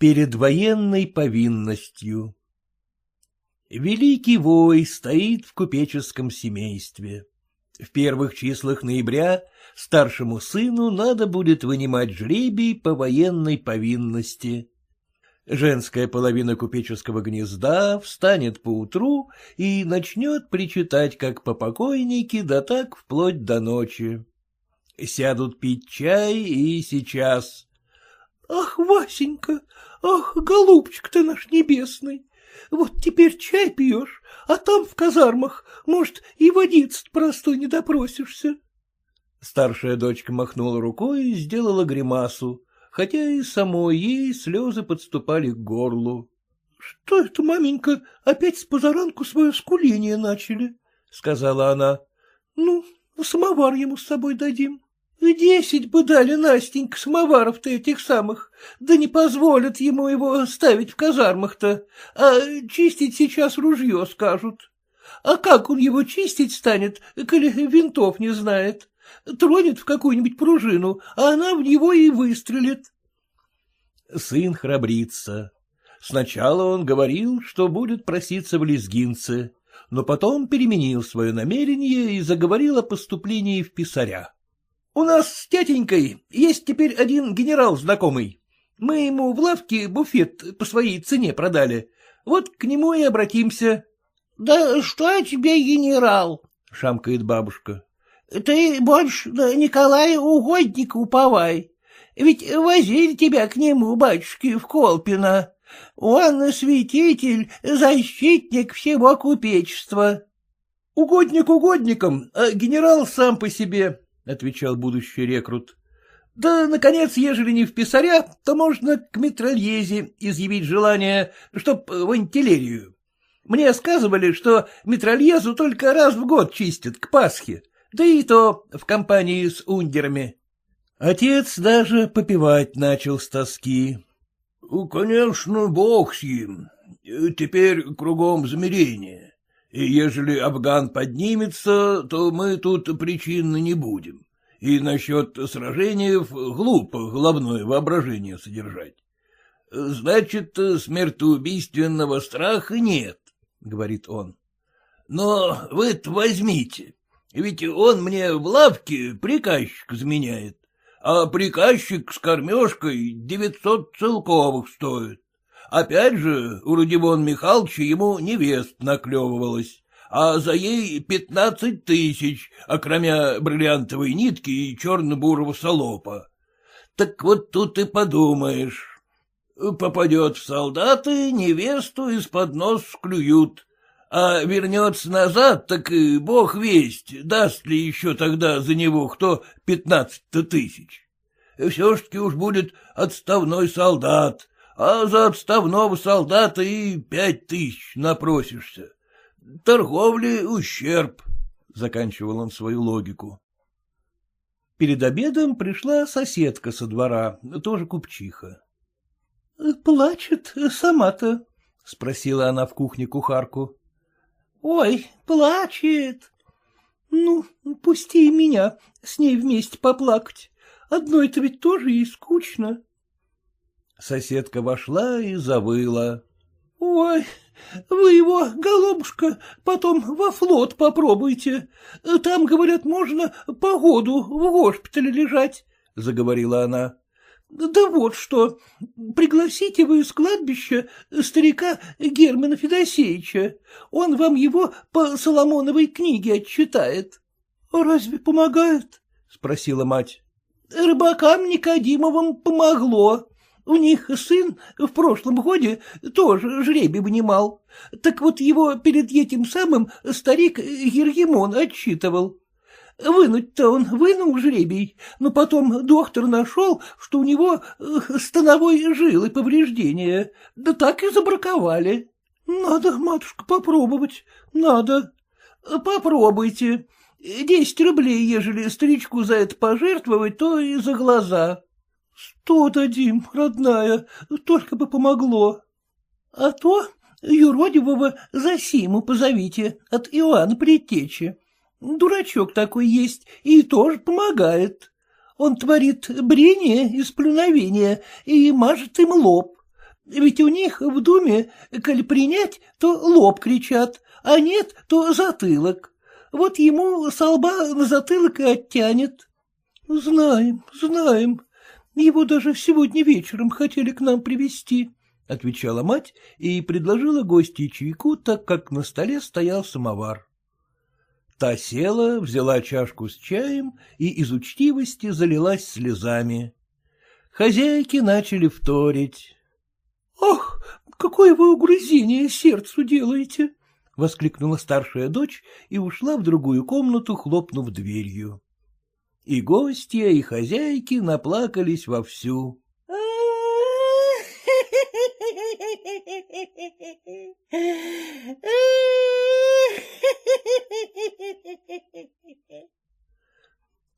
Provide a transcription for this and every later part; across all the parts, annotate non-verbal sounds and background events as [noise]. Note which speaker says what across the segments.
Speaker 1: Перед военной повинностью Великий вой стоит в купеческом семействе. В первых числах ноября старшему сыну надо будет вынимать жребий по военной повинности. Женская половина купеческого гнезда встанет поутру и начнет причитать как по покойнике, да так вплоть до ночи. Сядут пить чай и сейчас.
Speaker 2: — Ах, Васенька, ах, голубчик ты наш небесный, вот теперь чай пьешь, а там в казармах, может, и водиц простой не допросишься.
Speaker 1: Старшая дочка махнула рукой и сделала гримасу, хотя и самой ей слезы подступали к горлу.
Speaker 2: — Что это, маменька, опять с позаранку свое скуление начали? — сказала она. — Ну, самовар ему с собой дадим. Десять бы дали, Настенька, самоваров-то этих самых, да не позволят ему его ставить в казармах-то, а чистить сейчас ружье скажут. А как он его чистить станет, коли винтов не знает? Тронет в какую-нибудь пружину, а она в него и выстрелит.
Speaker 1: Сын храбрится. Сначала он говорил, что будет проситься в лезгинцы, но потом переменил свое намерение и заговорил о поступлении в писаря. У нас с тятенькой есть теперь один генерал знакомый. Мы ему в лавке буфет по своей цене продали. Вот к нему и обратимся.
Speaker 3: — Да что тебе генерал?
Speaker 1: — шамкает бабушка.
Speaker 3: — Ты больше на Николая Угодника уповай. Ведь возили тебя к нему, батюшки, в Колпино. Он святитель, защитник всего купечества.
Speaker 1: — Угодник угодником, а генерал сам по себе, — отвечал будущий рекрут. — Да, наконец, ежели не в писаря, то можно к метрольезе изъявить желание, чтоб в антилерию. Мне сказывали, что метрольезу только раз в год чистят, к Пасхе, да и то в компании с ундерами. Отец даже попивать начал с тоски.
Speaker 4: — Конечно, бог с ним. Теперь кругом замерение и ежели Афган поднимется, то мы тут причины не будем. И насчет сражений глупо головное воображение содержать. Значит, смертоубийственного страха нет, — говорит он. Но вы возьмите, ведь он мне в лавке приказчик заменяет, а приказчик с кормежкой девятьсот целковых стоит. Опять же, у Рудивон Михайловича ему невест наклевывалась, а за ей пятнадцать тысяч, окромя бриллиантовой нитки и черно-бурого солопа. Так вот тут и подумаешь. Попадет в солдаты, невесту из-под нос клюют, а вернется назад, так и бог весть, даст ли еще тогда за него кто пятнадцать-то тысяч. Все-таки уж будет отставной солдат, а за отставного солдата и пять тысяч напросишься. Торговли ущерб, — заканчивал он свою логику.
Speaker 1: Перед обедом пришла соседка со двора, тоже купчиха.
Speaker 2: — Плачет сама-то?
Speaker 1: — спросила она в кухне кухарку.
Speaker 2: — Ой, плачет. Ну, пусти меня с ней вместе поплакать. Одной-то ведь тоже и скучно.
Speaker 1: Соседка вошла и завыла.
Speaker 2: — Ой, вы его, голубушка, потом во флот попробуйте. Там, говорят, можно погоду в госпитале лежать, — заговорила она. — Да вот что, пригласите вы из кладбища старика Германа Федосеевича. Он вам его по Соломоновой книге отчитает. — Разве помогает? — спросила мать. — Рыбакам Никодимовым помогло. У них сын в прошлом годе тоже жребий вынимал. Так вот его перед этим самым старик Ергемон отчитывал. Вынуть-то он вынул жребий, но потом доктор нашел, что у него становой жилы повреждения, да так и забраковали. Надо, матушка, попробовать, надо. Попробуйте. Десять рублей, ежели старичку за это пожертвовать, то и за глаза. — Что дадим, родная, только бы помогло. — А то юродивого Засиму позовите от Иоанна Предтечи. Дурачок такой есть и тоже помогает. Он творит брение из плюновения и мажет им лоб.
Speaker 3: ведь у них в думе, коль принять, то лоб кричат, а нет, то затылок. Вот ему со лба на затылок и оттянет. — Знаем, знаем. Его даже сегодня вечером хотели к нам привести отвечала мать и предложила гостье чайку, так как на столе стоял самовар. Та села, взяла чашку с чаем и из учтивости залилась слезами. Хозяйки начали вторить. — Ах, какое вы угрызение сердцу делаете! — воскликнула старшая дочь и ушла в другую комнату, хлопнув дверью. И гостья, и хозяйки наплакались вовсю. —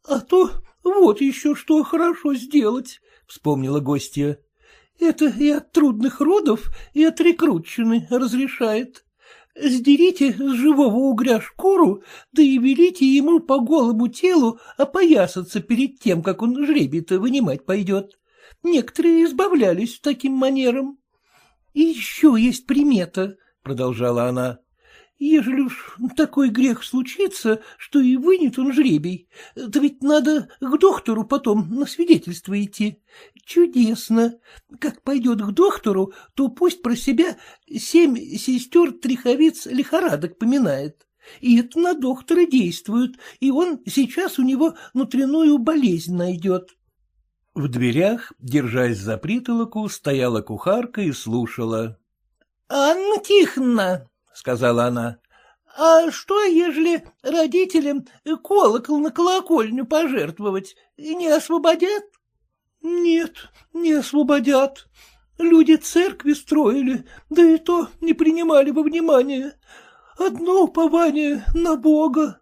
Speaker 3: А то вот еще что хорошо сделать, — вспомнила гостья. — Это и от трудных родов, и от рекрутчины разрешает. Сдерите с живого угря шкуру, да и велите ему по голому телу опоясаться перед тем, как он жребий-то вынимать пойдет. Некоторые избавлялись таким манером. — И еще есть примета, — продолжала она. — Ежели уж такой грех случится, что и вынет он жребий, то ведь надо к доктору потом на свидетельство идти. Чудесно. Как пойдет к доктору, то пусть про себя семь сестер-триховиц лихорадок поминает. И это на доктора действует, и он сейчас у него внутреннюю болезнь найдет. В дверях, держась за притолоку, стояла кухарка и слушала. — Анна Тихоновна, — сказала она, — а что, ежели родителям колокол на колокольню пожертвовать, не освободят? — Нет, не освободят. Люди церкви строили, да и то не принимали во внимание. Одно упование на Бога.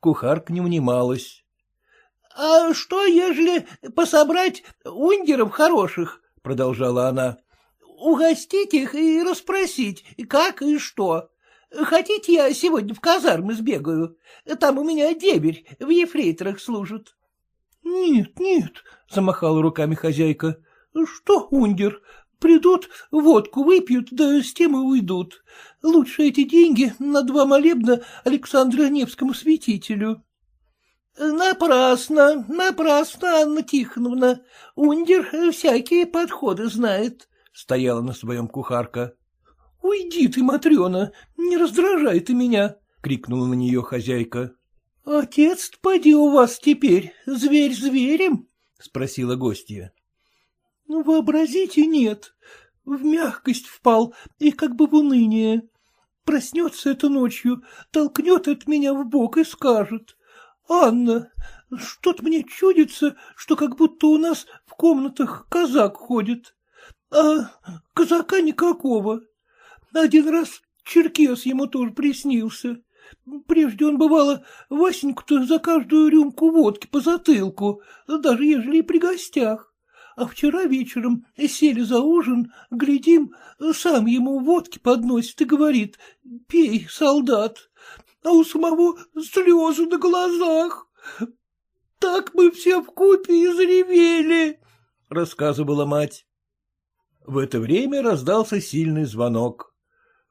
Speaker 3: Кухарка не унималась. — А что, ежели пособрать ундеров хороших, — продолжала она, — угостить их и расспросить, как и что? Хотите, я сегодня в казармы сбегаю? Там у меня деверь в ефрейторах служит. — Нет, нет, — замахала руками хозяйка, — что ундер? Придут, водку выпьют, да с тем и уйдут. Лучше эти деньги на два молебна Александру Невскому святителю. — Напрасно, напрасно, Анна Тихоновна. Ундер всякие подходы знает, — стояла на своем кухарка. — Уйди ты, Матрена, не раздражай ты меня, — крикнула на нее хозяйка. — Отец, поди у вас теперь, зверь зверем? — спросила гостья. — Вообразите, нет. В мягкость впал и как бы в уныние. Проснется это ночью, толкнет от меня в бок и скажет. Анна, что-то мне чудится, что как будто у нас в комнатах казак ходит. А казака никакого. Один раз черкес ему тоже приснился. Прежде он, бывало, Васеньку-то за каждую рюмку водки по затылку, даже ежели и при гостях. А вчера вечером сели за ужин, глядим, сам ему водки подносит и говорит, «Пей, солдат» а у самого слезы на глазах. Так мы все в купе и заревели, — рассказывала мать. В это время раздался сильный звонок.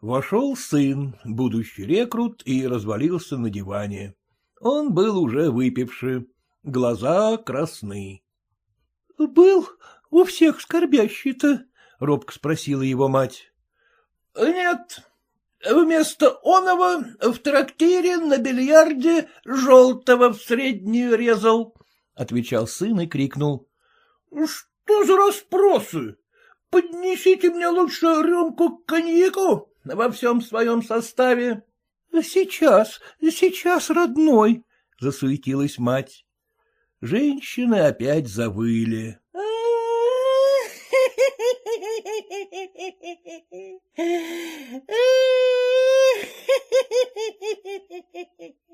Speaker 3: Вошел сын, будущий рекрут, и развалился на диване. Он был уже выпивший, глаза красны. — Был у всех скорбящий-то? — робко спросила его мать. — Нет, Вместо оного в трактире на бильярде желтого в среднюю резал, — отвечал сын и крикнул. — Что за расспросы? Поднесите мне лучше рюмку коньяку во всем своем составе. — Сейчас, сейчас, родной, — засуетилась мать. Женщины опять завыли. [laughs]